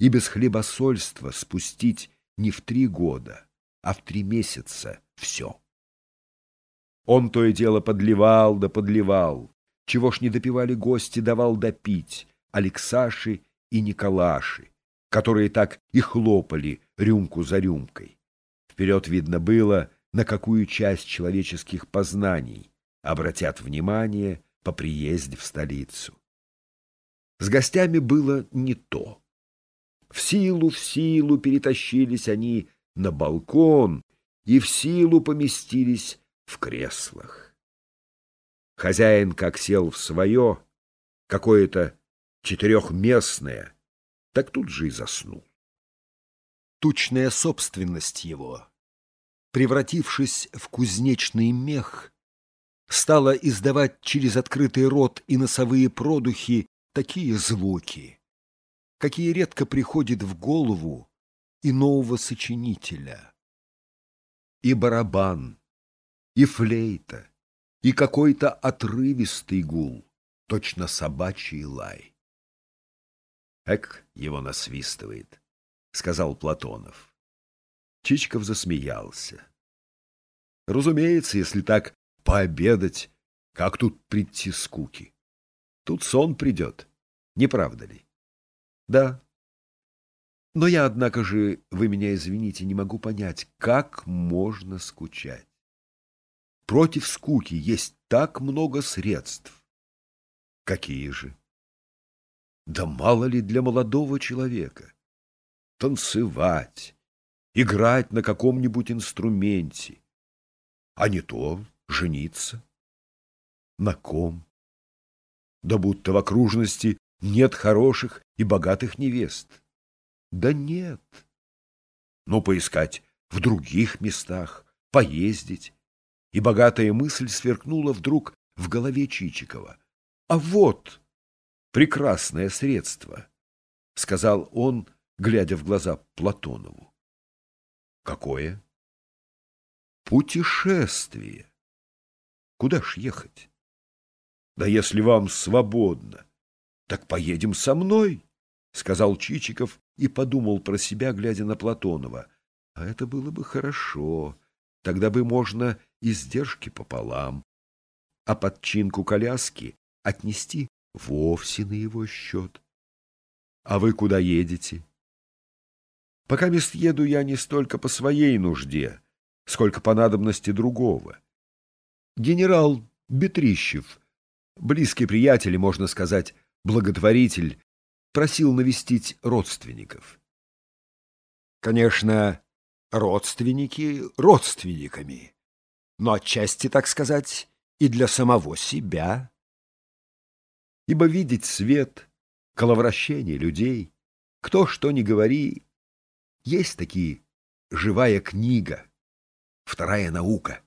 и без хлебосольства спустить не в три года, а в три месяца все. Он то и дело подливал да подливал, чего ж не допивали гости, давал допить Алексаши и Николаши, которые так и хлопали рюмку за рюмкой. Вперед видно было, на какую часть человеческих познаний обратят внимание по приезде в столицу. С гостями было не то. В силу, в силу перетащились они на балкон и в силу поместились в креслах. Хозяин как сел в свое, какое-то четырехместное, так тут же и заснул. Тучная собственность его, превратившись в кузнечный мех, стала издавать через открытый рот и носовые продухи такие звуки, какие редко приходят в голову и нового сочинителя. И барабан, и флейта, и какой-то отрывистый гул, точно собачий лай. Эк, его насвистывает, — сказал Платонов. Чичков засмеялся. Разумеется, если так пообедать, как тут прийти скуки? Тут сон придет, не правда ли? Да. Но я, однако же, вы меня извините, не могу понять, как можно скучать. Против скуки есть так много средств. Какие же? Да мало ли для молодого человека. Танцевать, играть на каком-нибудь инструменте, а не то жениться. На ком? Да будто в окружности нет хороших и богатых невест. Да нет. Ну, поискать в других местах, поездить. И богатая мысль сверкнула вдруг в голове Чичикова. А вот прекрасное средство, — сказал он, глядя в глаза Платонову. Какое? Путешествие. Куда ж ехать? Да если вам свободно, так поедем со мной, — сказал Чичиков и подумал про себя, глядя на Платонова. А это было бы хорошо. Тогда бы можно издержки пополам, а подчинку коляски отнести вовсе на его счет. А вы куда едете? Пока мест еду я не столько по своей нужде, сколько по надобности другого. Генерал Бетрищев, близкий приятель можно сказать, благотворитель, просил навестить родственников. Конечно, родственники родственниками, но отчасти, так сказать, и для самого себя. Ибо видеть свет, коловращение людей, кто что ни говори, есть такие живая книга, вторая наука.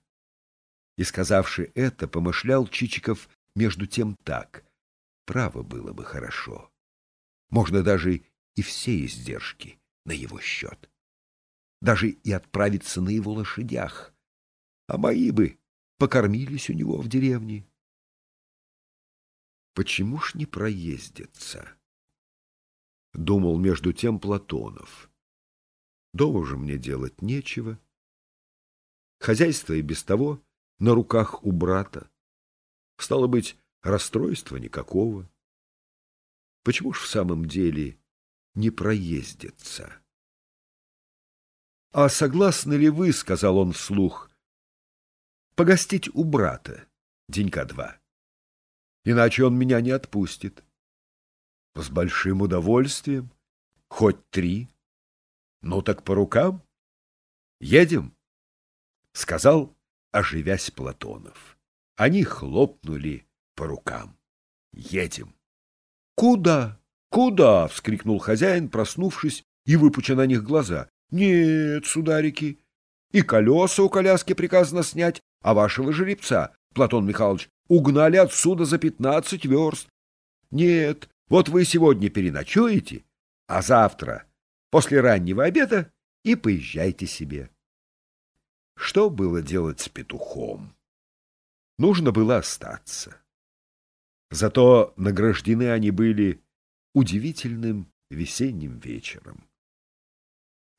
И, сказавши это, помышлял Чичиков между тем так. Право было бы хорошо. Можно даже и все издержки на его счет. Даже и отправиться на его лошадях. А мои бы покормились у него в деревне. Почему ж не проездится? Думал между тем Платонов. Дома же мне делать нечего. Хозяйство и без того на руках у брата. Стало быть, расстройства никакого. Почему ж в самом деле не проездится? — А согласны ли вы, — сказал он вслух, — погостить у брата денька два? Иначе он меня не отпустит. — С большим удовольствием. Хоть три. Ну так по рукам? Едем? — сказал, оживясь Платонов. Они хлопнули по рукам. Едем. — Куда? Куда? — вскрикнул хозяин, проснувшись и выпуча на них глаза. — Нет, сударики. И колеса у коляски приказано снять, а вашего жеребца, Платон Михайлович, угнали отсюда за пятнадцать верст. Нет, вот вы сегодня переночуете, а завтра после раннего обеда и поезжайте себе. Что было делать с петухом? Нужно было остаться. Зато награждены они были удивительным весенним вечером.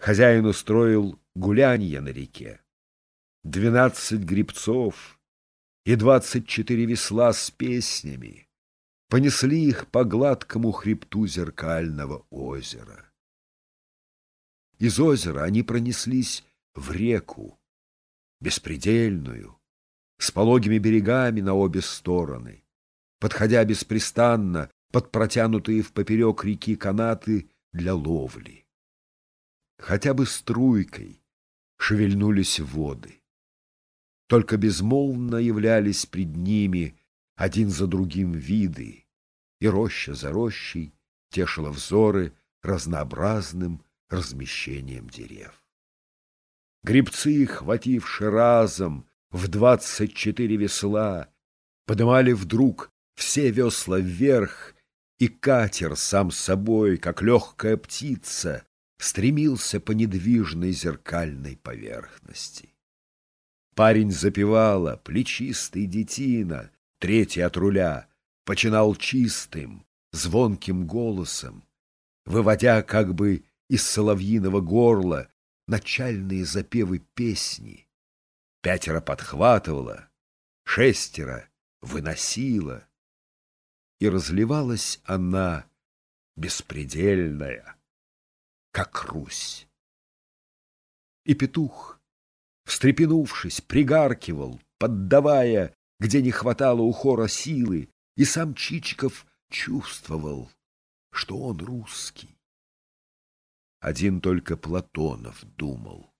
Хозяин устроил гулянье на реке. Двенадцать грибцов и двадцать четыре весла с песнями понесли их по гладкому хребту зеркального озера. Из озера они пронеслись в реку, беспредельную, с пологими берегами на обе стороны, подходя беспрестанно под протянутые в поперек реки канаты для ловли. Хотя бы струйкой шевельнулись воды. Только безмолвно являлись пред ними один за другим виды, и роща за рощей тешила взоры разнообразным размещением дерев. Грибцы, хвативши разом в двадцать четыре весла, подымали вдруг все весла вверх, и катер сам собой, как легкая птица, стремился по недвижной зеркальной поверхности. Парень запевала, плечистый детина, третий от руля, починал чистым, звонким голосом, выводя как бы из соловьиного горла начальные запевы песни. Пятеро подхватывала, шестеро выносила, и разливалась она беспредельная, как Русь. И петух, встрепенувшись, пригаркивал, поддавая, где не хватало у хора силы, и сам Чичиков чувствовал, что он русский. Один только Платонов думал,